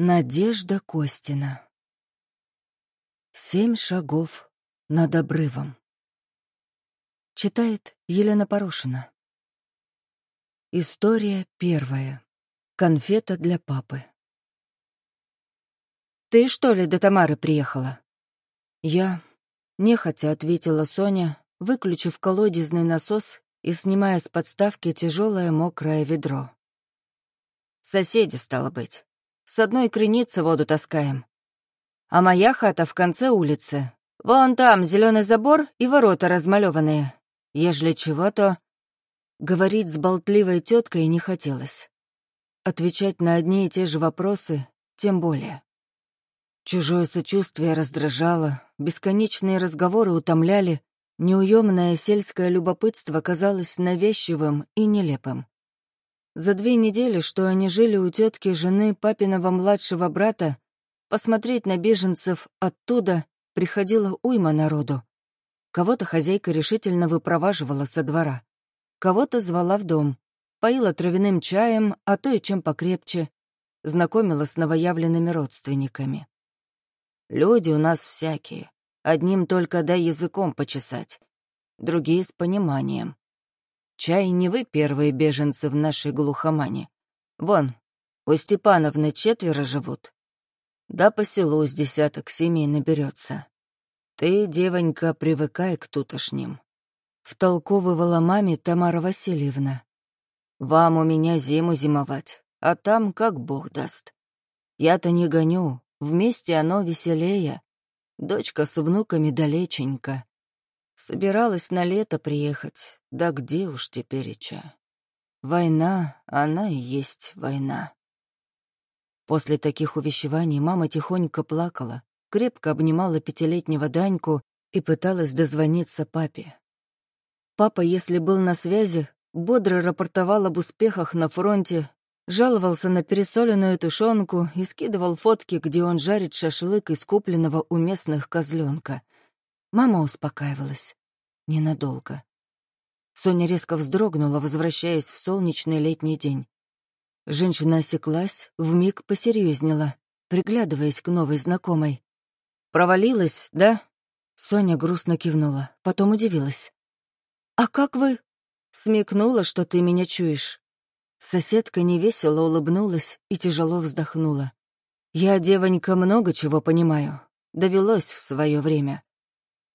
Надежда Костина Семь шагов над обрывом. Читает Елена Порошина. История первая. Конфета для папы. «Ты что ли до Тамары приехала?» Я, нехотя ответила Соня, выключив колодезный насос и снимая с подставки тяжелое мокрое ведро. «Соседи, стало быть. С одной крыницы воду таскаем. А моя хата в конце улицы. Вон там зеленый забор и ворота размалеванные. Ежели чего, то...» Говорить с болтливой теткой не хотелось. Отвечать на одни и те же вопросы тем более. Чужое сочувствие раздражало, бесконечные разговоры утомляли, неуемное сельское любопытство казалось навязчивым и нелепым. За две недели, что они жили у тетки жены папиного младшего брата, посмотреть на беженцев оттуда приходило уйма народу. Кого-то хозяйка решительно выпроваживала со двора, кого-то звала в дом, поила травяным чаем, а то и чем покрепче, знакомила с новоявленными родственниками. Люди у нас всякие, одним только дай языком почесать, другие с пониманием. Чай не вы первые беженцы в нашей глухомане. Вон, у Степановны четверо живут. Да по селу с десяток семей наберется. Ты, девонька, привыкай к тутошним. Втолковывала маме Тамара Васильевна. Вам у меня зиму зимовать, а там как бог даст. Я-то не гоню, вместе оно веселее. Дочка с внуками далеченько. Собиралась на лето приехать, да где уж тепереча. Война, она и есть война. После таких увещеваний мама тихонько плакала, крепко обнимала пятилетнего Даньку и пыталась дозвониться папе. Папа, если был на связи, бодро рапортовал об успехах на фронте, жаловался на пересоленную тушенку и скидывал фотки, где он жарит шашлык из купленного у местных козленка — Мама успокаивалась. Ненадолго. Соня резко вздрогнула, возвращаясь в солнечный летний день. Женщина осеклась, вмиг посерьезнела, приглядываясь к новой знакомой. «Провалилась, да?» Соня грустно кивнула, потом удивилась. «А как вы?» «Смекнула, что ты меня чуешь». Соседка невесело улыбнулась и тяжело вздохнула. «Я, девонька, много чего понимаю. Довелось в свое время.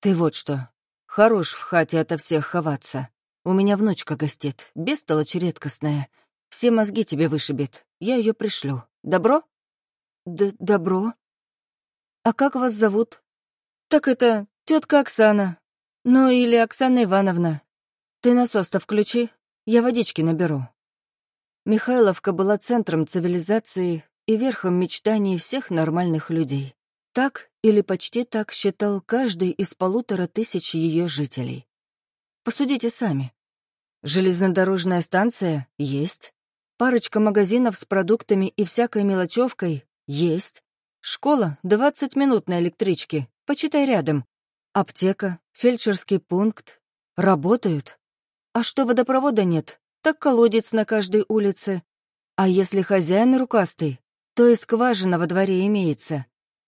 «Ты вот что. Хорош в хате ото всех ховаться. У меня внучка гостит, бестолочь редкостная. Все мозги тебе вышибет. Я ее пришлю. Добро?» Д «Добро. А как вас зовут?» «Так это тетка Оксана. Ну или Оксана Ивановна. Ты насос-то включи, я водички наберу». Михайловка была центром цивилизации и верхом мечтаний всех нормальных людей. Так или почти так считал каждый из полутора тысяч ее жителей. Посудите сами. Железнодорожная станция есть. Парочка магазинов с продуктами и всякой мелочевкой есть. Школа — 20 минут на электричке, почитай рядом. Аптека, фельдшерский пункт. Работают. А что водопровода нет, так колодец на каждой улице. А если хозяин рукастый, то и скважина во дворе имеется.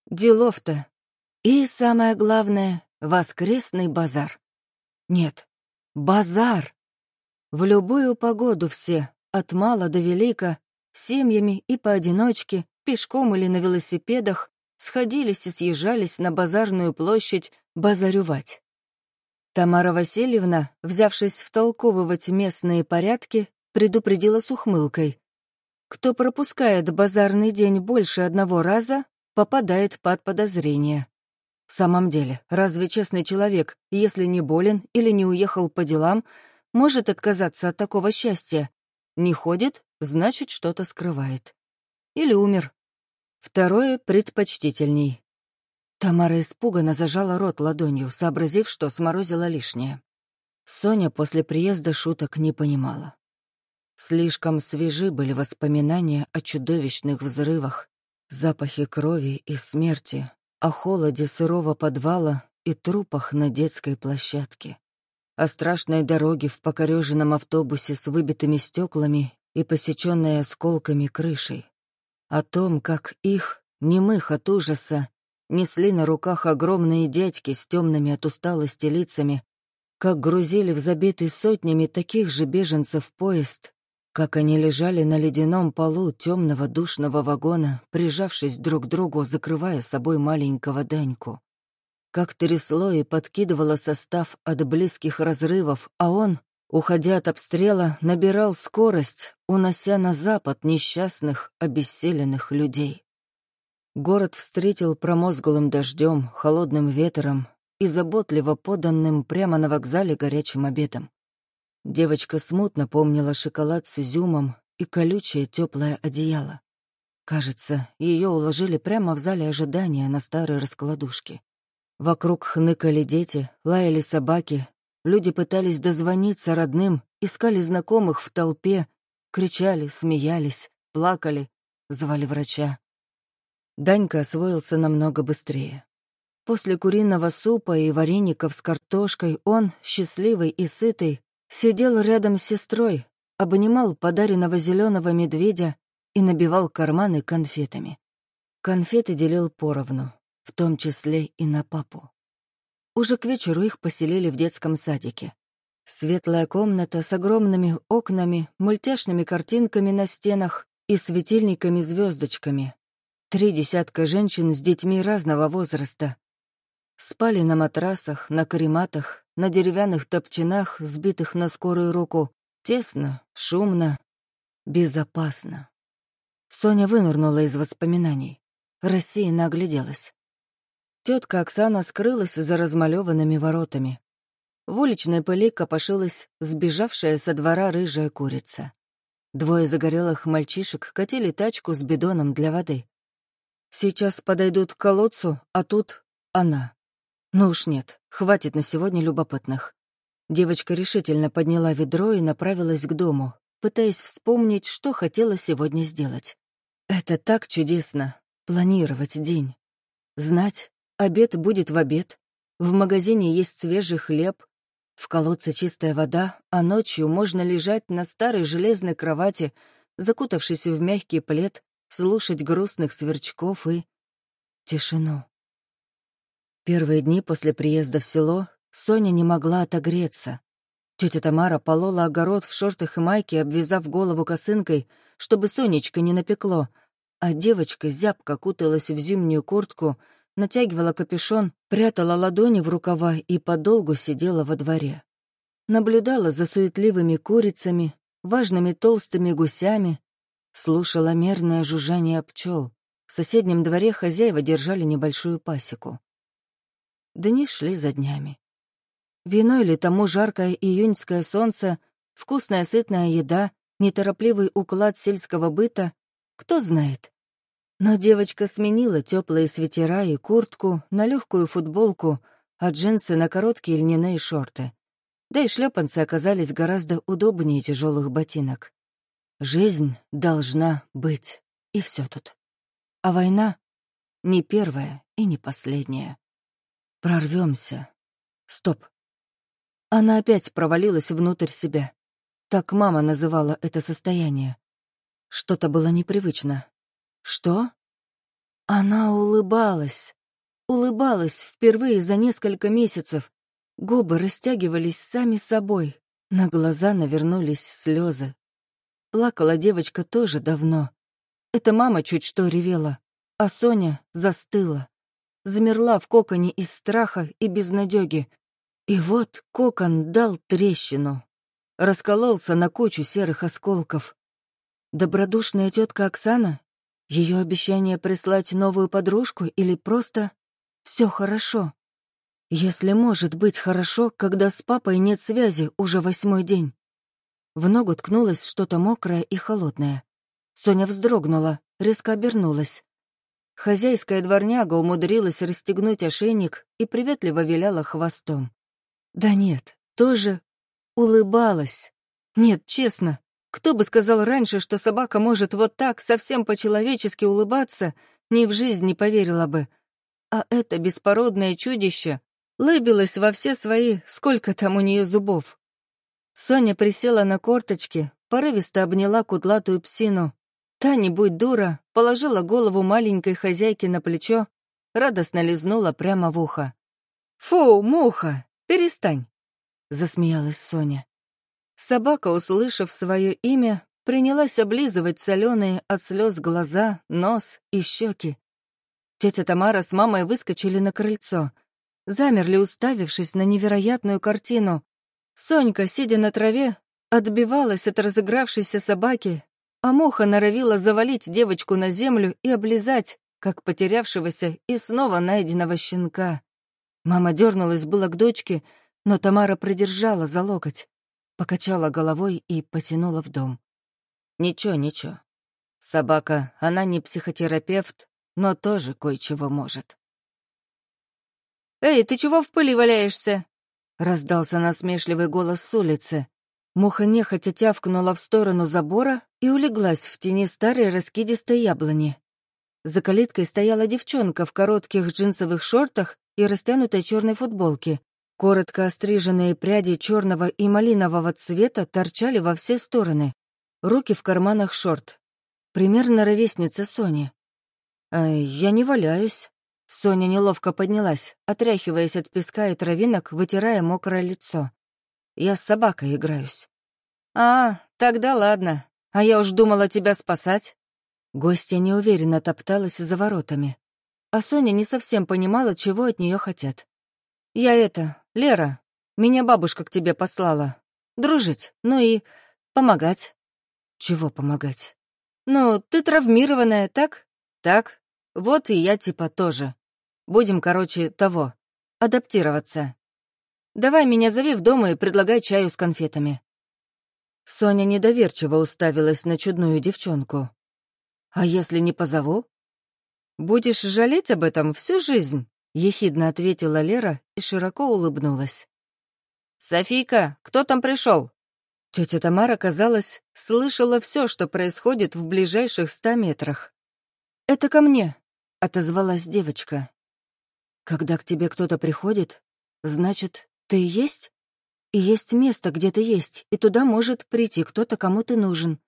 Делов-то. И самое главное — воскресный базар. Нет, базар. В любую погоду все, от мала до велика, семьями и поодиночке, пешком или на велосипедах, сходились и съезжались на базарную площадь базарювать. Тамара Васильевна, взявшись втолковывать местные порядки, предупредила с ухмылкой. Кто пропускает базарный день больше одного раза, попадает под подозрение. В самом деле, разве честный человек, если не болен или не уехал по делам, может отказаться от такого счастья? Не ходит, значит, что-то скрывает. Или умер. Второе предпочтительней. Тамара испуганно зажала рот ладонью, сообразив, что сморозила лишнее. Соня после приезда шуток не понимала. Слишком свежи были воспоминания о чудовищных взрывах, Запахи крови и смерти, о холоде сырого подвала и трупах на детской площадке. О страшной дороге в покореженном автобусе с выбитыми стеклами и посеченной осколками крышей. О том, как их, немых от ужаса, несли на руках огромные дядьки с темными от усталости лицами, как грузили в забитый сотнями таких же беженцев поезд, как они лежали на ледяном полу темного душного вагона, прижавшись друг к другу, закрывая собой маленького Даньку. Как трясло и подкидывало состав от близких разрывов, а он, уходя от обстрела, набирал скорость, унося на запад несчастных, обессиленных людей. Город встретил промозглым дождем, холодным ветром и заботливо поданным прямо на вокзале горячим обедом. Девочка смутно помнила шоколад с изюмом и колючее теплое одеяло. Кажется, ее уложили прямо в зале ожидания на старой раскладушке. Вокруг хныкали дети, лаяли собаки, люди пытались дозвониться родным, искали знакомых в толпе, кричали, смеялись, плакали, звали врача. Данька освоился намного быстрее. После куриного супа и вареников с картошкой он, счастливый и сытый, Сидел рядом с сестрой, обнимал подаренного зеленого медведя и набивал карманы конфетами. Конфеты делил поровну, в том числе и на папу. Уже к вечеру их поселили в детском садике. Светлая комната с огромными окнами, мультяшными картинками на стенах и светильниками-звездочками. Три десятка женщин с детьми разного возраста. Спали на матрасах, на карематах, на деревянных топчинах, сбитых на скорую руку. Тесно, шумно, безопасно. Соня вынырнула из воспоминаний. Рассеянно огляделась. Тетка Оксана скрылась за размалеванными воротами. В уличной пыли копошилась сбежавшая со двора рыжая курица. Двое загорелых мальчишек катили тачку с бидоном для воды. Сейчас подойдут к колодцу, а тут она. Ну уж нет, хватит на сегодня любопытных. Девочка решительно подняла ведро и направилась к дому, пытаясь вспомнить, что хотела сегодня сделать. Это так чудесно — планировать день. Знать, обед будет в обед, в магазине есть свежий хлеб, в колодце чистая вода, а ночью можно лежать на старой железной кровати, закутавшись в мягкий плед, слушать грустных сверчков и... тишину. Первые дни после приезда в село Соня не могла отогреться. Тетя Тамара полола огород в шортах и майке, обвязав голову косынкой, чтобы Сонечка не напекло, а девочка зябко куталась в зимнюю куртку, натягивала капюшон, прятала ладони в рукава и подолгу сидела во дворе. Наблюдала за суетливыми курицами, важными толстыми гусями, слушала мерное жужжание пчел. В соседнем дворе хозяева держали небольшую пасеку. Дни шли за днями. Виной ли тому жаркое июньское солнце, вкусная сытная еда, неторопливый уклад сельского быта, кто знает. Но девочка сменила теплые свитера и куртку на легкую футболку, а джинсы на короткие льняные шорты. Да и шлепанцы оказались гораздо удобнее тяжелых ботинок. Жизнь должна быть, и все тут. А война — не первая и не последняя. Прорвемся. Стоп. Она опять провалилась внутрь себя. Так мама называла это состояние. Что-то было непривычно. Что? Она улыбалась. Улыбалась впервые за несколько месяцев. Губы растягивались сами собой. На глаза навернулись слезы. Плакала девочка тоже давно. Это мама чуть что ревела, а Соня застыла замерла в коконе из страха и безнадёги. И вот кокон дал трещину. Раскололся на кучу серых осколков. Добродушная тетка Оксана? Ее обещание прислать новую подружку или просто «все хорошо»? Если может быть хорошо, когда с папой нет связи уже восьмой день. В ногу ткнулось что-то мокрое и холодное. Соня вздрогнула, резко обернулась. Хозяйская дворняга умудрилась расстегнуть ошейник и приветливо виляла хвостом. Да нет, тоже улыбалась. Нет, честно, кто бы сказал раньше, что собака может вот так совсем по-человечески улыбаться, ни в жизнь не поверила бы. А это беспородное чудище лыбилось во все свои, сколько там у нее зубов. Соня присела на корточки, порывисто обняла кудлатую псину. Та, не будь дура, положила голову маленькой хозяйки на плечо, радостно лизнула прямо в ухо. «Фу, муха, перестань!» — засмеялась Соня. Собака, услышав свое имя, принялась облизывать соленые от слез глаза, нос и щеки. Тетя Тамара с мамой выскочили на крыльцо, замерли, уставившись на невероятную картину. Сонька, сидя на траве, отбивалась от разыгравшейся собаки, а муха норовила завалить девочку на землю и облизать, как потерявшегося и снова найденного щенка. Мама дернулась было к дочке, но Тамара придержала за локоть, покачала головой и потянула в дом. «Ничего, ничего. Собака, она не психотерапевт, но тоже кое-чего может». «Эй, ты чего в пыли валяешься?» — раздался насмешливый голос с улицы. Муха нехотя тявкнула в сторону забора и улеглась в тени старой раскидистой яблони. За калиткой стояла девчонка в коротких джинсовых шортах и растянутой черной футболке. Коротко остриженные пряди черного и малинового цвета торчали во все стороны. Руки в карманах шорт. Примерно ровесница Сони. А я не валяюсь. Соня неловко поднялась, отряхиваясь от песка и травинок, вытирая мокрое лицо. Я с собакой играюсь. «А, тогда ладно. А я уж думала тебя спасать». Гостья неуверенно топталась за воротами. А Соня не совсем понимала, чего от нее хотят. «Я это, Лера, меня бабушка к тебе послала. Дружить, ну и помогать». «Чего помогать?» «Ну, ты травмированная, так? Так. Вот и я типа тоже. Будем, короче, того, адаптироваться. Давай меня зови в дом и предлагай чаю с конфетами». Соня недоверчиво уставилась на чудную девчонку. «А если не позову?» «Будешь жалеть об этом всю жизнь», — ехидно ответила Лера и широко улыбнулась. «Софийка, кто там пришел?» Тетя Тамара, казалось, слышала все, что происходит в ближайших ста метрах. «Это ко мне», — отозвалась девочка. «Когда к тебе кто-то приходит, значит, ты есть? И есть место, где ты есть, и туда может прийти кто-то, кому ты нужен.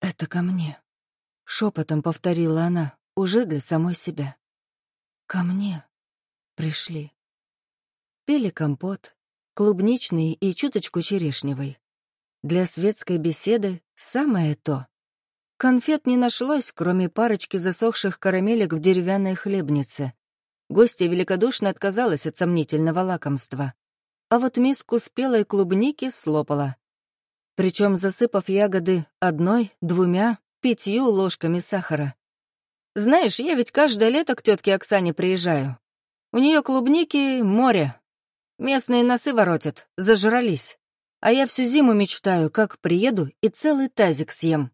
Это ко мне. Шепотом повторила она, уже для самой себя. Ко мне пришли. Пели компот, клубничный и чуточку черешневый. Для светской беседы самое то. Конфет не нашлось, кроме парочки засохших карамелек в деревянной хлебнице. Гостья великодушно отказалась от сомнительного лакомства. А вот миску спелой клубники слопала. Причем засыпав ягоды одной, двумя, пятью ложками сахара. Знаешь, я ведь каждое лето к тетке Оксане приезжаю. У нее клубники — море. Местные носы воротят, зажрались. А я всю зиму мечтаю, как приеду и целый тазик съем.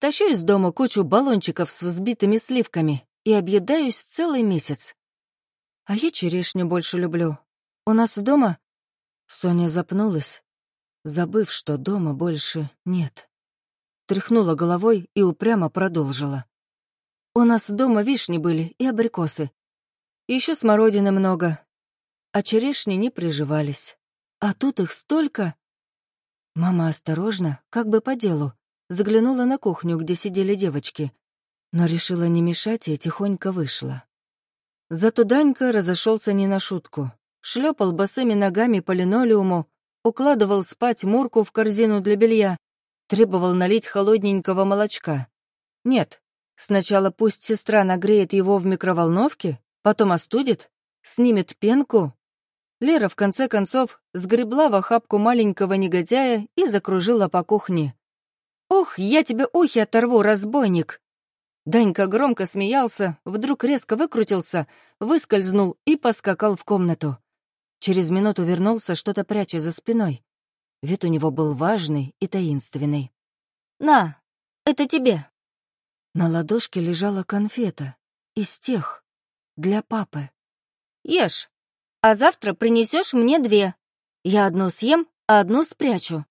Тащу из дома кучу баллончиков с взбитыми сливками и объедаюсь целый месяц. А я черешню больше люблю. У нас дома... Соня запнулась, забыв, что дома больше нет тряхнула головой и упрямо продолжила. «У нас дома вишни были и абрикосы. Еще смородины много. А черешни не приживались. А тут их столько...» Мама осторожно, как бы по делу, заглянула на кухню, где сидели девочки, но решила не мешать и тихонько вышла. Зато Данька разошелся не на шутку. Шлепал босыми ногами по линолеуму, укладывал спать Мурку в корзину для белья, Требовал налить холодненького молочка. Нет, сначала пусть сестра нагреет его в микроволновке, потом остудит, снимет пенку. Лера, в конце концов, сгребла в охапку маленького негодяя и закружила по кухне. «Ух, я тебе ухи оторву, разбойник!» Данька громко смеялся, вдруг резко выкрутился, выскользнул и поскакал в комнату. Через минуту вернулся, что-то пряча за спиной. Вид у него был важный и таинственный. «На, это тебе». На ладошке лежала конфета. Из тех. Для папы. «Ешь, а завтра принесешь мне две. Я одну съем, а одну спрячу».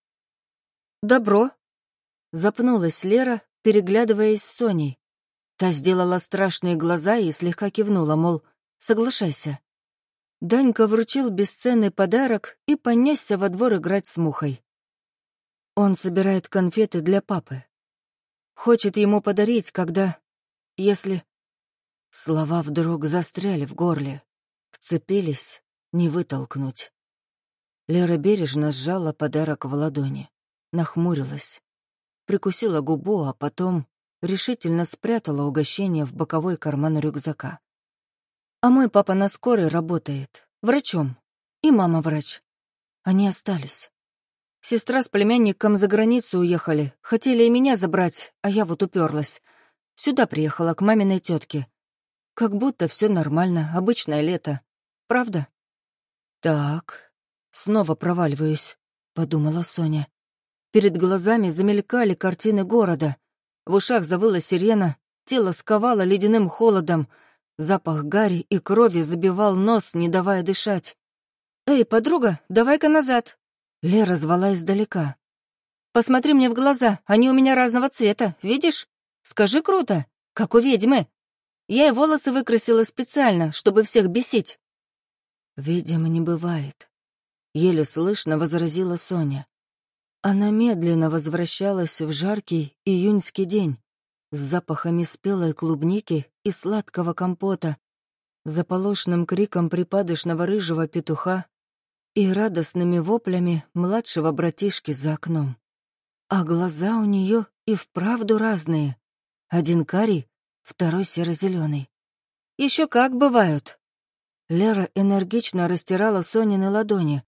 «Добро», — запнулась Лера, переглядываясь с Соней. Та сделала страшные глаза и слегка кивнула, мол, соглашайся. Данька вручил бесценный подарок и понесся во двор играть с мухой. Он собирает конфеты для папы. Хочет ему подарить, когда... если...» Слова вдруг застряли в горле, вцепились, не вытолкнуть. Лера бережно сжала подарок в ладони, нахмурилась, прикусила губу, а потом решительно спрятала угощение в боковой карман рюкзака. «А мой папа на скорой работает, врачом, и мама врач. Они остались. Сестра с племянником за границу уехали, хотели и меня забрать, а я вот уперлась. Сюда приехала, к маминой тетке. Как будто все нормально, обычное лето. Правда? Так, снова проваливаюсь, подумала Соня. Перед глазами замелькали картины города. В ушах завыла сирена, тело сковало ледяным холодом, запах гари и крови забивал нос, не давая дышать. «Эй, подруга, давай-ка назад!» Лера звала издалека. «Посмотри мне в глаза, они у меня разного цвета, видишь? Скажи круто, как у ведьмы. Я и волосы выкрасила специально, чтобы всех бесить». «Видимо, не бывает», — еле слышно возразила Соня. Она медленно возвращалась в жаркий июньский день с запахами спелой клубники и сладкого компота, заполошным криком припадочного рыжего петуха и радостными воплями младшего братишки за окном. А глаза у нее и вправду разные. Один карий, второй серо-зеленый. Еще как бывают. Лера энергично растирала Сонины ладони,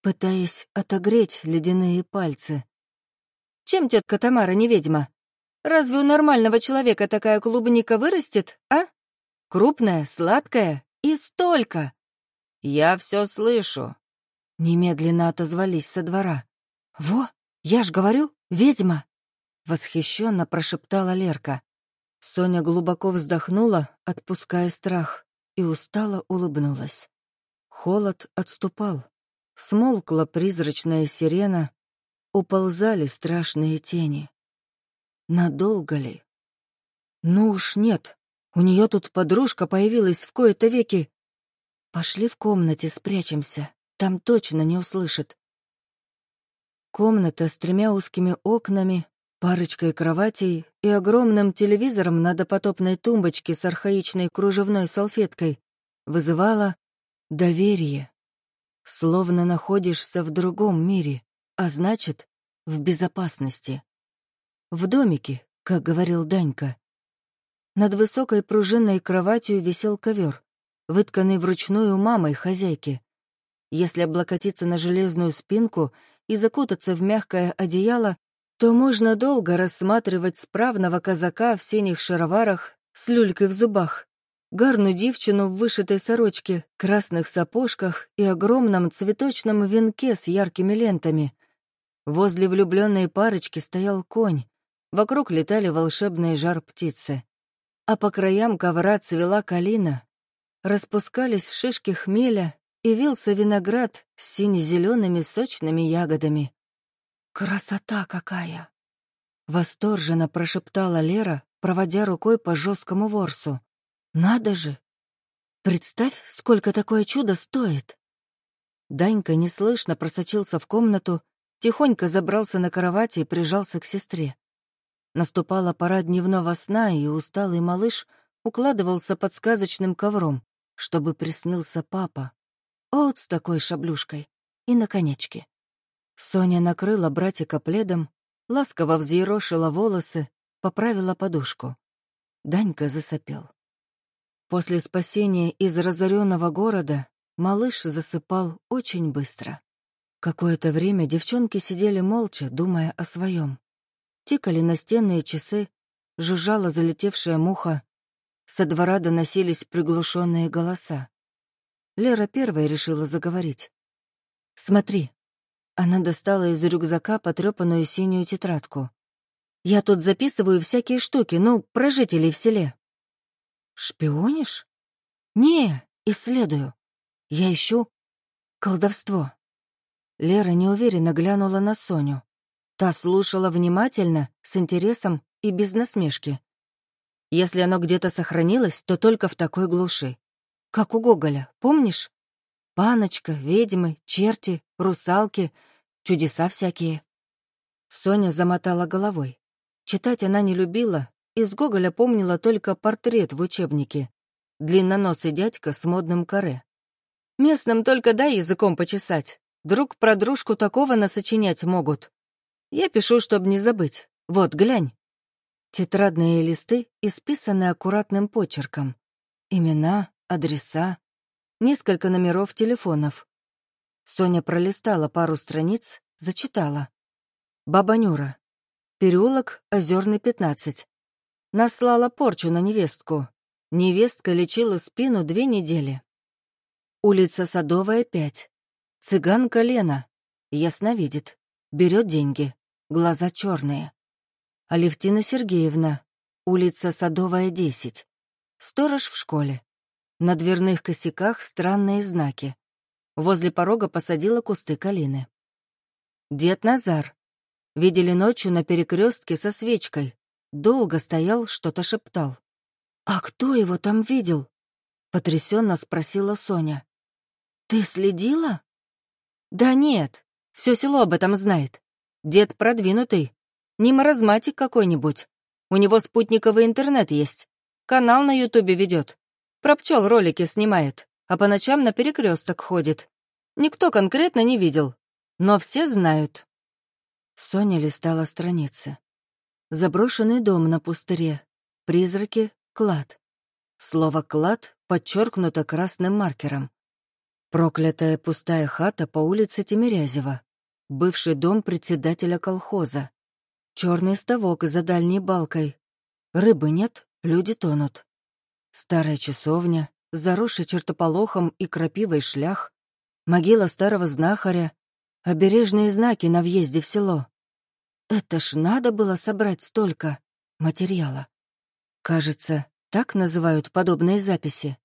пытаясь отогреть ледяные пальцы. «Чем тетка Тамара не ведьма? Разве у нормального человека такая клубника вырастет, а? Крупная, сладкая и столько!» «Я все слышу», Немедленно отозвались со двора. «Во, я ж говорю, ведьма!» Восхищенно прошептала Лерка. Соня глубоко вздохнула, отпуская страх, и устало улыбнулась. Холод отступал. Смолкла призрачная сирена, уползали страшные тени. Надолго ли? Ну уж нет, у нее тут подружка появилась в кои-то веки. Пошли в комнате, спрячемся, там точно не услышит. Комната с тремя узкими окнами, парочкой кроватей и огромным телевизором на допотопной тумбочке с архаичной кружевной салфеткой вызывала доверие. Словно находишься в другом мире, а значит, в безопасности. В домике, как говорил Данька. Над высокой пружинной кроватью висел ковер, вытканный вручную мамой хозяйки. Если облокотиться на железную спинку и закутаться в мягкое одеяло, то можно долго рассматривать справного казака в синих шароварах с люлькой в зубах, гарную девчину в вышитой сорочке, красных сапожках и огромном цветочном венке с яркими лентами. Возле влюбленной парочки стоял конь, вокруг летали волшебные жар-птицы. А по краям ковра цвела калина, распускались шишки хмеля и вился виноград с сине-зелеными сочными ягодами. «Красота какая!» Восторженно прошептала Лера, проводя рукой по жесткому ворсу. «Надо же! Представь, сколько такое чудо стоит!» Данька неслышно просочился в комнату, тихонько забрался на кровати и прижался к сестре. Наступала пора дневного сна, и усталый малыш укладывался под сказочным ковром, чтобы приснился папа. От с такой шаблюшкой и на конечке. Соня накрыла братика пледом, ласково взъерошила волосы, поправила подушку. Данька засопел. После спасения из разоренного города малыш засыпал очень быстро. Какое-то время девчонки сидели молча, думая о своем. Тикали настенные часы, жужжала залетевшая муха. Со двора доносились приглушенные голоса. Лера первая решила заговорить. «Смотри». Она достала из рюкзака потрепанную синюю тетрадку. «Я тут записываю всякие штуки, ну, про жителей в селе». «Шпионишь?» «Не, исследую. Я ищу колдовство». Лера неуверенно глянула на Соню. Та слушала внимательно, с интересом и без насмешки. Если оно где-то сохранилось, то только в такой глуши. Как у Гоголя, помнишь? Паночка, ведьмы, черти, русалки, чудеса всякие. Соня замотала головой. Читать она не любила, из Гоголя помнила только портрет в учебнике. Длинноносый дядька с модным каре. Местным только дай языком почесать. Друг про дружку такого насочинять могут. Я пишу, чтобы не забыть. Вот, глянь. Тетрадные листы исписаны аккуратным почерком. Имена, адреса, несколько номеров телефонов. Соня пролистала пару страниц, зачитала. Баба Нюра. Переулок Озерный, 15. Наслала порчу на невестку. Невестка лечила спину две недели. Улица Садовая, 5. Цыганка Лена. Ясно видит. Берет деньги. Глаза черные. Алевтина Сергеевна. Улица Садовая, 10. Сторож в школе. На дверных косяках странные знаки. Возле порога посадила кусты калины. Дед Назар. Видели ночью на перекрестке со свечкой. Долго стоял, что-то шептал. «А кто его там видел?» — потрясенно спросила Соня. «Ты следила?» «Да нет, все село об этом знает. Дед продвинутый. Не маразматик какой-нибудь. У него спутниковый интернет есть. Канал на Ютубе ведет. Про пчел ролики снимает а по ночам на перекресток ходит. Никто конкретно не видел, но все знают. Соня листала страницы. Заброшенный дом на пустыре. Призраки — клад. Слово «клад» подчеркнуто красным маркером. Проклятая пустая хата по улице Тимирязева. Бывший дом председателя колхоза. Черный ставок за дальней балкой. Рыбы нет, люди тонут. Старая часовня, заросший чертополохом и крапивой шлях, могила старого знахаря, обережные знаки на въезде в село. Это ж надо было собрать столько материала. Кажется, так называют подобные записи.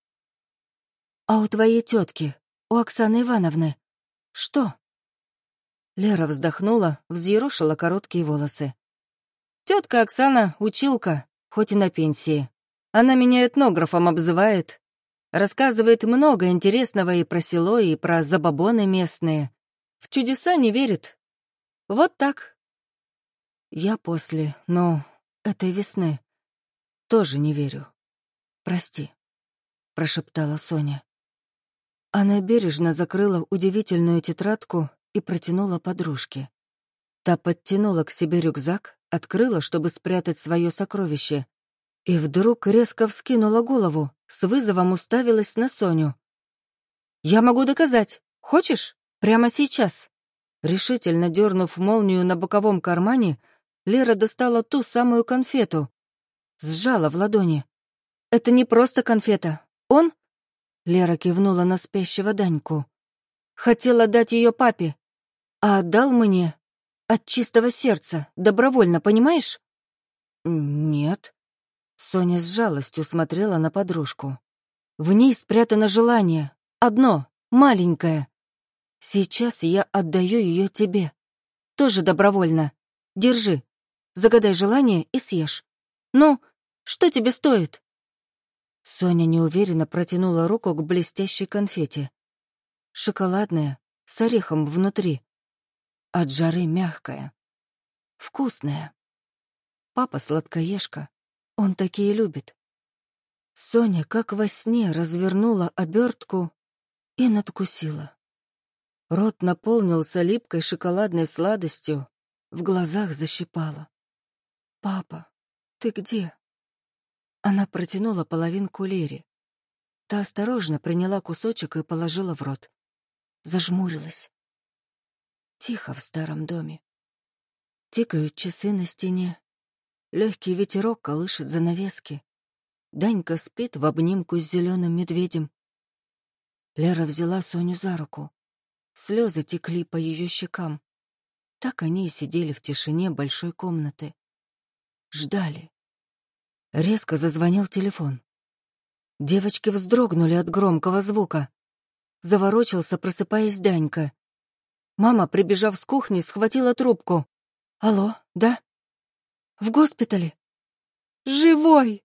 А у твоей тетки, у Оксаны Ивановны, что? Лера вздохнула, взъерошила короткие волосы. Тетка Оксана — училка, хоть и на пенсии. Она меня этнографом обзывает, Рассказывает много интересного и про село, и про забабоны местные. В чудеса не верит. Вот так. Я после, но этой весны тоже не верю. Прости, — прошептала Соня. Она бережно закрыла удивительную тетрадку и протянула подружке. Та подтянула к себе рюкзак, открыла, чтобы спрятать свое сокровище, и вдруг резко вскинула голову, с вызовом уставилась на Соню. «Я могу доказать. Хочешь? Прямо сейчас». Решительно дернув молнию на боковом кармане, Лера достала ту самую конфету. Сжала в ладони. «Это не просто конфета. Он...» Лера кивнула на спящего Даньку. «Хотела дать ее папе, а отдал мне от чистого сердца, добровольно, понимаешь?» «Нет», Соня с жалостью смотрела на подружку. В ней спрятано желание. Одно, маленькое. Сейчас я отдаю ее тебе. Тоже добровольно. Держи. Загадай желание и съешь. Ну, что тебе стоит? Соня неуверенно протянула руку к блестящей конфете. Шоколадная, с орехом внутри. От жары мягкая. Вкусная. Папа сладкоежка. Он такие любит. Соня, как во сне, развернула обертку и надкусила. Рот наполнился липкой шоколадной сладостью, в глазах защипала. «Папа, ты где?» Она протянула половинку Лере. Та осторожно приняла кусочек и положила в рот. Зажмурилась. Тихо в старом доме. Тикают часы на стене, Легкий ветерок колышет занавески. Данька спит в обнимку с зеленым медведем. Лера взяла Соню за руку. Слезы текли по ее щекам. Так они и сидели в тишине большой комнаты. Ждали. Резко зазвонил телефон. Девочки вздрогнули от громкого звука. Заворочился, просыпаясь Данька. Мама, прибежав с кухни, схватила трубку. «Алло, да?» В госпитале. Живой!